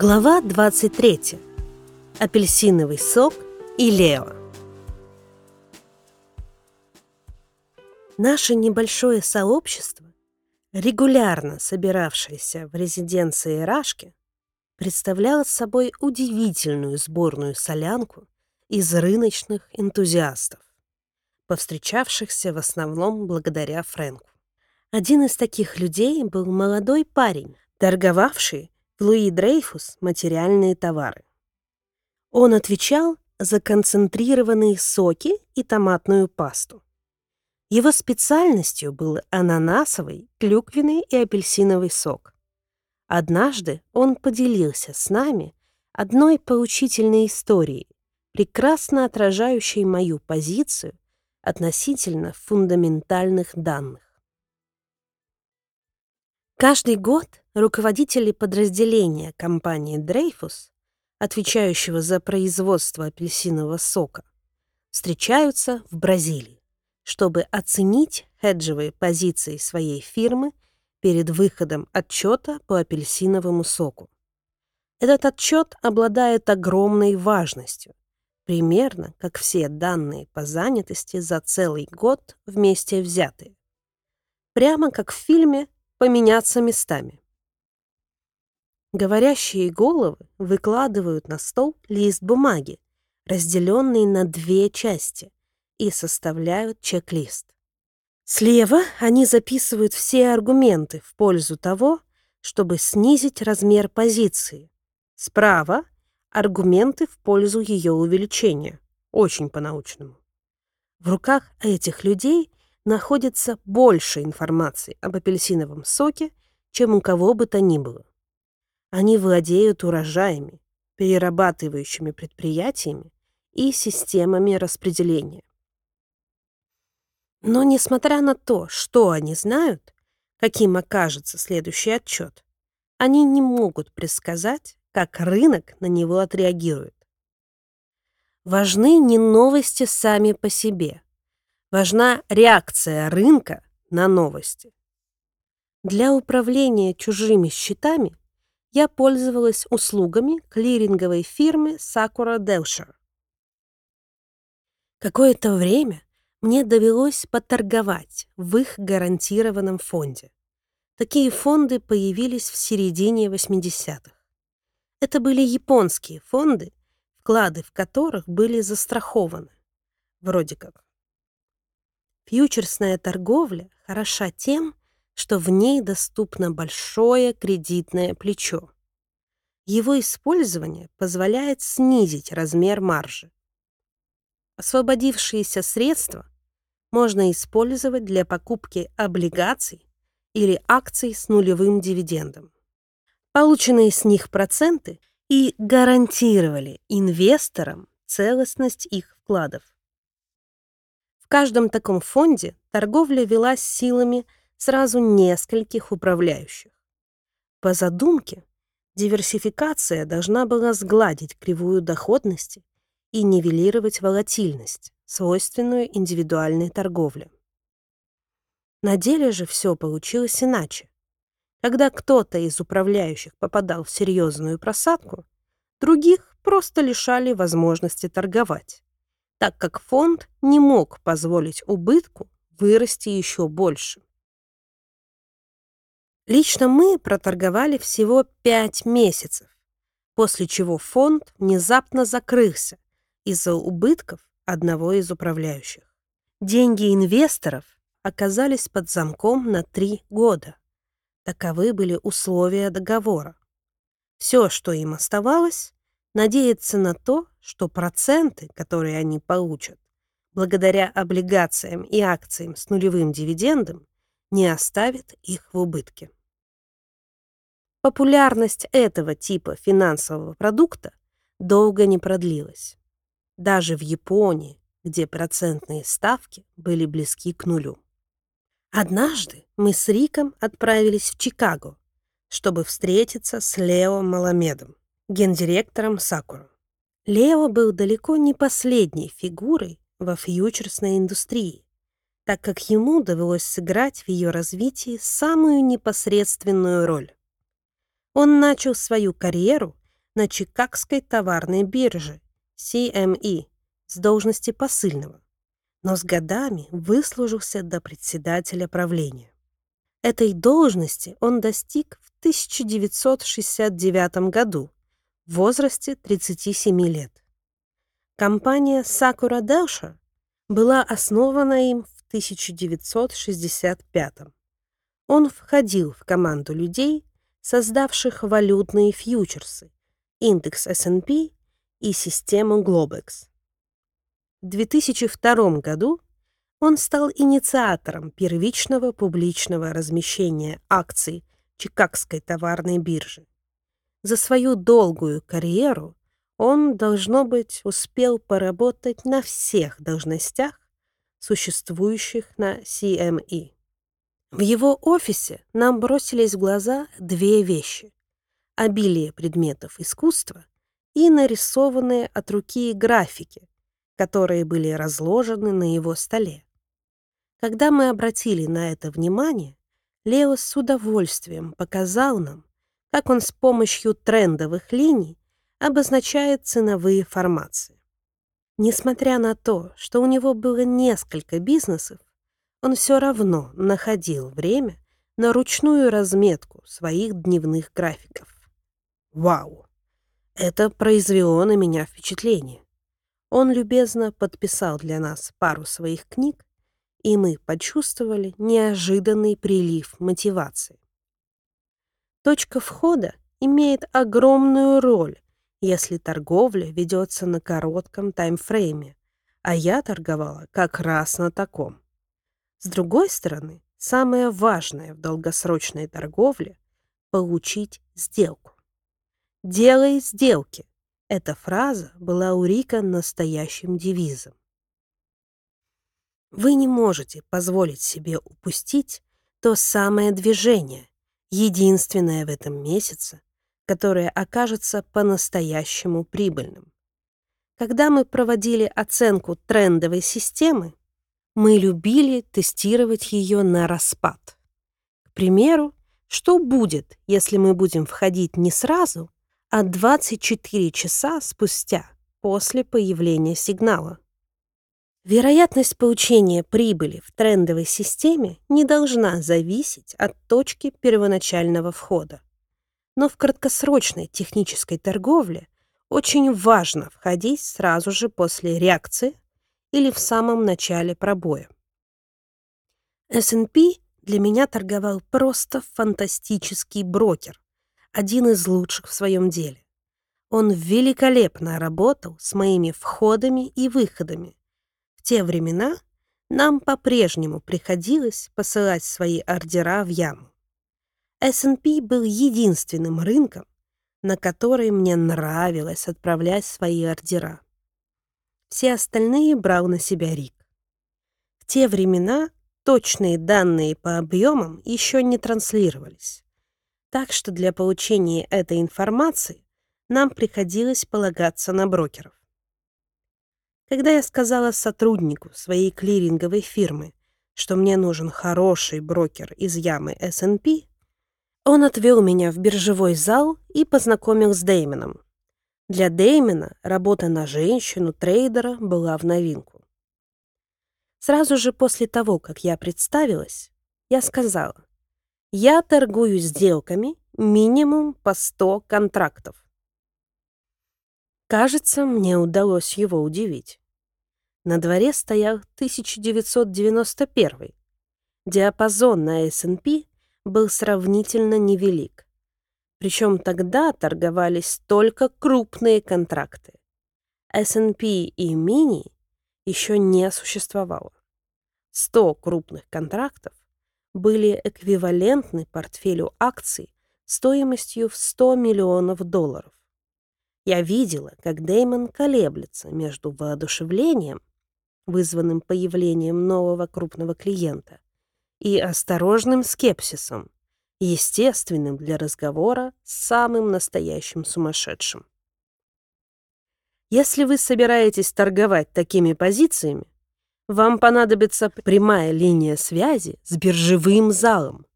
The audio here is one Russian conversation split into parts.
Глава 23. Апельсиновый сок и Лео. Наше небольшое сообщество, регулярно собиравшееся в резиденции Рашки, представляло собой удивительную сборную солянку из рыночных энтузиастов, повстречавшихся в основном благодаря Фрэнку. Один из таких людей был молодой парень, торговавший Луи Дрейфус материальные товары. Он отвечал за концентрированные соки и томатную пасту. Его специальностью был ананасовый, клюквенный и апельсиновый сок. Однажды он поделился с нами одной поучительной историей, прекрасно отражающей мою позицию относительно фундаментальных данных. Каждый год руководители подразделения компании Dreyfus, отвечающего за производство апельсинового сока, встречаются в Бразилии, чтобы оценить хеджевые позиции своей фирмы перед выходом отчета по апельсиновому соку. Этот отчет обладает огромной важностью, примерно как все данные по занятости за целый год вместе взятые. Прямо как в фильме поменяться местами. Говорящие головы выкладывают на стол лист бумаги, разделенный на две части, и составляют чек-лист. Слева они записывают все аргументы в пользу того, чтобы снизить размер позиции. Справа — аргументы в пользу ее увеличения. Очень по-научному. В руках этих людей находится больше информации об апельсиновом соке, чем у кого бы то ни было. Они владеют урожаями, перерабатывающими предприятиями и системами распределения. Но несмотря на то, что они знают, каким окажется следующий отчет, они не могут предсказать, как рынок на него отреагирует. Важны не новости сами по себе, важна реакция рынка на новости. Для управления чужими счетами я пользовалась услугами клиринговой фирмы Sakura Delshire. Какое-то время мне довелось поторговать в их гарантированном фонде. Такие фонды появились в середине 80-х. Это были японские фонды, вклады в которых были застрахованы. Вроде как Фьючерсная торговля хороша тем, что в ней доступно большое кредитное плечо. Его использование позволяет снизить размер маржи. Освободившиеся средства можно использовать для покупки облигаций или акций с нулевым дивидендом. Полученные с них проценты и гарантировали инвесторам целостность их вкладов. В каждом таком фонде торговля велась силами сразу нескольких управляющих. По задумке, диверсификация должна была сгладить кривую доходности и нивелировать волатильность, свойственную индивидуальной торговле. На деле же все получилось иначе. Когда кто-то из управляющих попадал в серьезную просадку, других просто лишали возможности торговать так как фонд не мог позволить убытку вырасти еще больше. Лично мы проторговали всего 5 месяцев, после чего фонд внезапно закрылся из-за убытков одного из управляющих. Деньги инвесторов оказались под замком на 3 года. Таковы были условия договора. Все, что им оставалось, надеяться на то, что проценты, которые они получат, благодаря облигациям и акциям с нулевым дивидендом, не оставят их в убытке. Популярность этого типа финансового продукта долго не продлилась. Даже в Японии, где процентные ставки были близки к нулю. Однажды мы с Риком отправились в Чикаго, чтобы встретиться с Лео Маламедом гендиректором Сакуру. Лео был далеко не последней фигурой во фьючерсной индустрии, так как ему довелось сыграть в ее развитии самую непосредственную роль. Он начал свою карьеру на Чикагской товарной бирже CME с должности посыльного, но с годами выслужился до председателя правления. Этой должности он достиг в 1969 году в возрасте 37 лет. Компания Sakura Delsha была основана им в 1965. Он входил в команду людей, создавших валютные фьючерсы, индекс S&P и систему Globex. В 2002 году он стал инициатором первичного публичного размещения акций Чикагской товарной биржи. За свою долгую карьеру он, должно быть, успел поработать на всех должностях, существующих на CME. В его офисе нам бросились в глаза две вещи. Обилие предметов искусства и нарисованные от руки графики, которые были разложены на его столе. Когда мы обратили на это внимание, Лео с удовольствием показал нам, как он с помощью трендовых линий обозначает ценовые формации. Несмотря на то, что у него было несколько бизнесов, он все равно находил время на ручную разметку своих дневных графиков. Вау! Это произвело на меня впечатление. Он любезно подписал для нас пару своих книг, и мы почувствовали неожиданный прилив мотивации. Точка входа имеет огромную роль, если торговля ведется на коротком таймфрейме, а я торговала как раз на таком. С другой стороны, самое важное в долгосрочной торговле — получить сделку. «Делай сделки» — эта фраза была у Рика настоящим девизом. Вы не можете позволить себе упустить то самое движение, единственное в этом месяце, которое окажется по-настоящему прибыльным. Когда мы проводили оценку трендовой системы, мы любили тестировать ее на распад. К примеру, что будет, если мы будем входить не сразу, а 24 часа спустя после появления сигнала? Вероятность получения прибыли в трендовой системе не должна зависеть от точки первоначального входа. Но в краткосрочной технической торговле очень важно входить сразу же после реакции или в самом начале пробоя. S&P для меня торговал просто фантастический брокер, один из лучших в своем деле. Он великолепно работал с моими входами и выходами, те времена нам по-прежнему приходилось посылать свои ордера в яму. S&P был единственным рынком, на который мне нравилось отправлять свои ордера. Все остальные брал на себя Рик. В те времена точные данные по объемам еще не транслировались. Так что для получения этой информации нам приходилось полагаться на брокеров. Когда я сказала сотруднику своей клиринговой фирмы, что мне нужен хороший брокер из ямы S&P, он отвел меня в биржевой зал и познакомил с Дэймоном. Для Дэймона работа на женщину-трейдера была в новинку. Сразу же после того, как я представилась, я сказала, я торгую сделками минимум по 100 контрактов. Кажется, мне удалось его удивить. На дворе стоял 1991. Диапазон на S&P был сравнительно невелик. Причем тогда торговались только крупные контракты. S&P и мини еще не существовало. 100 крупных контрактов были эквивалентны портфелю акций стоимостью в 100 миллионов долларов. Я видела, как Деймон колеблется между воодушевлением, вызванным появлением нового крупного клиента, и осторожным скепсисом, естественным для разговора с самым настоящим сумасшедшим. Если вы собираетесь торговать такими позициями, вам понадобится прямая линия связи с биржевым залом.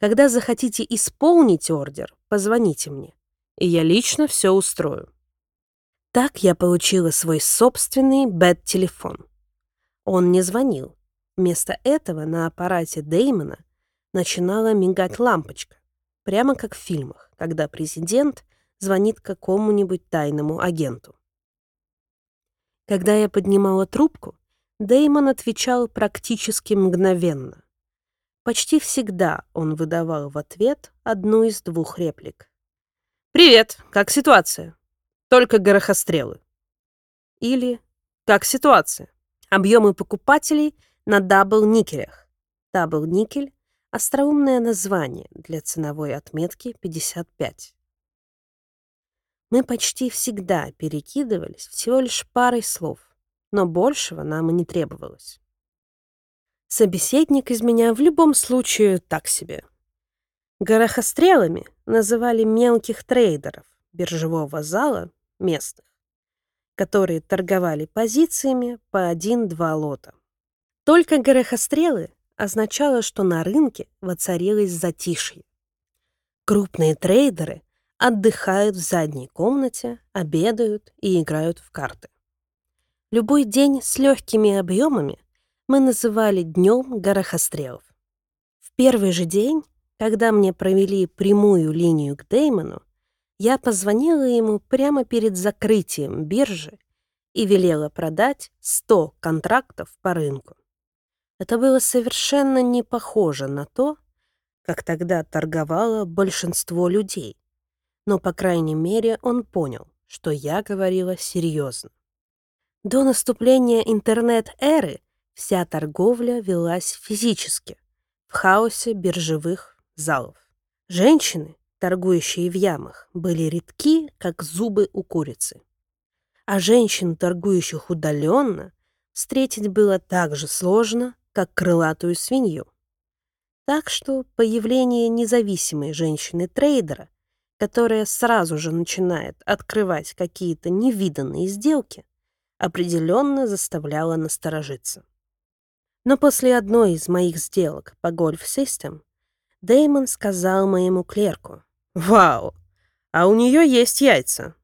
Когда захотите исполнить ордер, позвоните мне. и я лично все устрою. Так я получила свой собственный бэт-телефон. Он не звонил. Вместо этого на аппарате Деймона начинала мигать лампочка, прямо как в фильмах, когда президент звонит какому-нибудь тайному агенту. Когда я поднимала трубку, Деймон отвечал практически мгновенно. Почти всегда он выдавал в ответ одну из двух реплик. «Привет, как ситуация? Только горохострелы». Или «Как ситуация? Объемы покупателей на дабл-никелях». Дабл-никель — остроумное название для ценовой отметки 55. Мы почти всегда перекидывались всего лишь парой слов, но большего нам и не требовалось. Собеседник из меня в любом случае так себе. Горохострелами называли мелких трейдеров биржевого зала местных, которые торговали позициями по один-два лота. Только горохострелы означало, что на рынке воцарилось затишье. Крупные трейдеры отдыхают в задней комнате, обедают и играют в карты. Любой день с легкими объемами мы называли днем горохострелов. В первый же день, когда мне провели прямую линию к Деймону, я позвонила ему прямо перед закрытием биржи и велела продать 100 контрактов по рынку. Это было совершенно не похоже на то, как тогда торговало большинство людей. Но, по крайней мере, он понял, что я говорила серьезно. До наступления интернет-эры Вся торговля велась физически, в хаосе биржевых залов. Женщины, торгующие в ямах, были редки, как зубы у курицы. А женщин, торгующих удаленно, встретить было так же сложно, как крылатую свинью. Так что появление независимой женщины-трейдера, которая сразу же начинает открывать какие-то невиданные сделки, определенно заставляло насторожиться. Но после одной из моих сделок по System Дэймон сказал моему клерку, «Вау, а у нее есть яйца».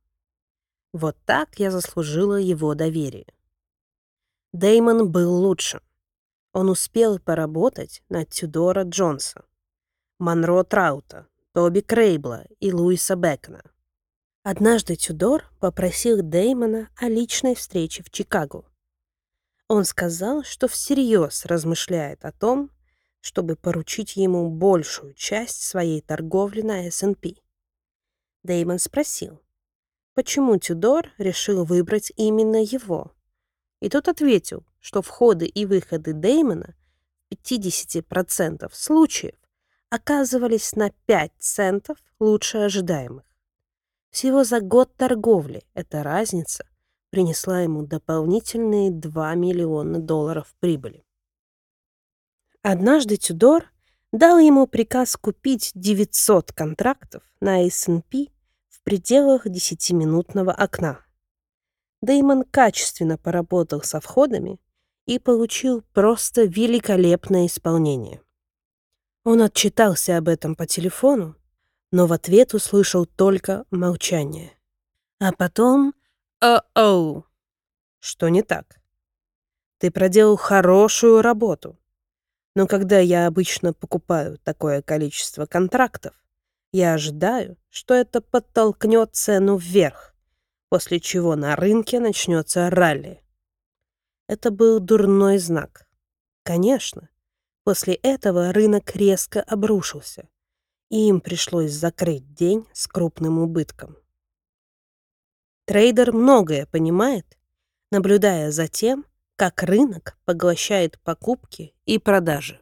Вот так я заслужила его доверие. Дэймон был лучше. Он успел поработать на Тюдора Джонса, Монро Траута, Тоби Крейбла и Луиса Бекна. Однажды Тюдор попросил Дэймона о личной встрече в Чикаго. Он сказал, что всерьез размышляет о том, чтобы поручить ему большую часть своей торговли на S&P. Дэймон спросил, почему Тюдор решил выбрать именно его. И тот ответил, что входы и выходы Дэймона в 50% случаев оказывались на 5 центов лучше ожидаемых. Всего за год торговли эта разница принесла ему дополнительные 2 миллиона долларов прибыли. Однажды Тюдор дал ему приказ купить 900 контрактов на S&P в пределах 10-минутного окна. Дэймон качественно поработал со входами и получил просто великолепное исполнение. Он отчитался об этом по телефону, но в ответ услышал только молчание. А потом «О-оу!» «Что не так?» «Ты проделал хорошую работу. Но когда я обычно покупаю такое количество контрактов, я ожидаю, что это подтолкнет цену вверх, после чего на рынке начнется ралли. Это был дурной знак. Конечно, после этого рынок резко обрушился, и им пришлось закрыть день с крупным убытком. Трейдер многое понимает, наблюдая за тем, как рынок поглощает покупки и продажи.